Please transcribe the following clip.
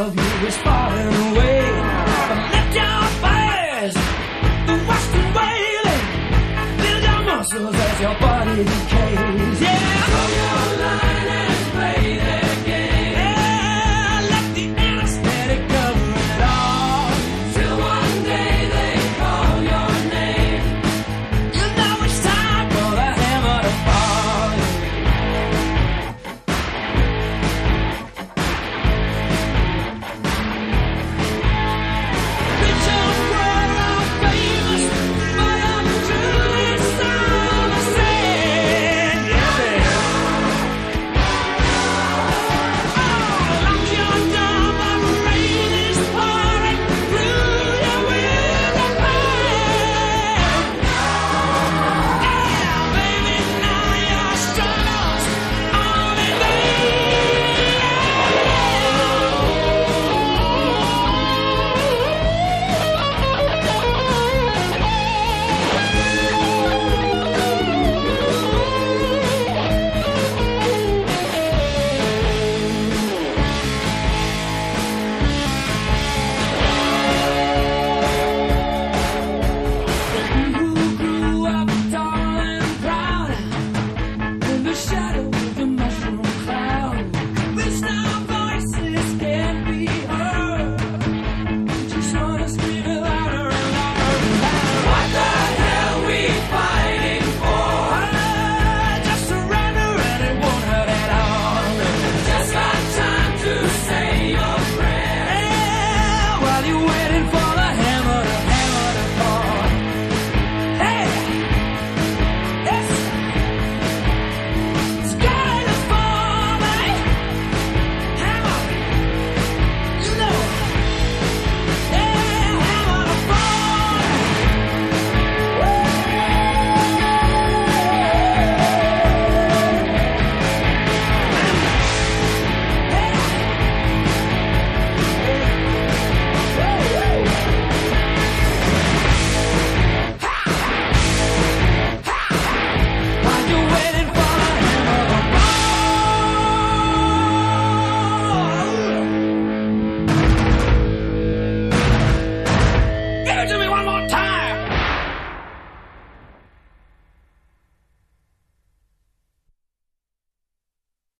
of you is fine. you waiting for?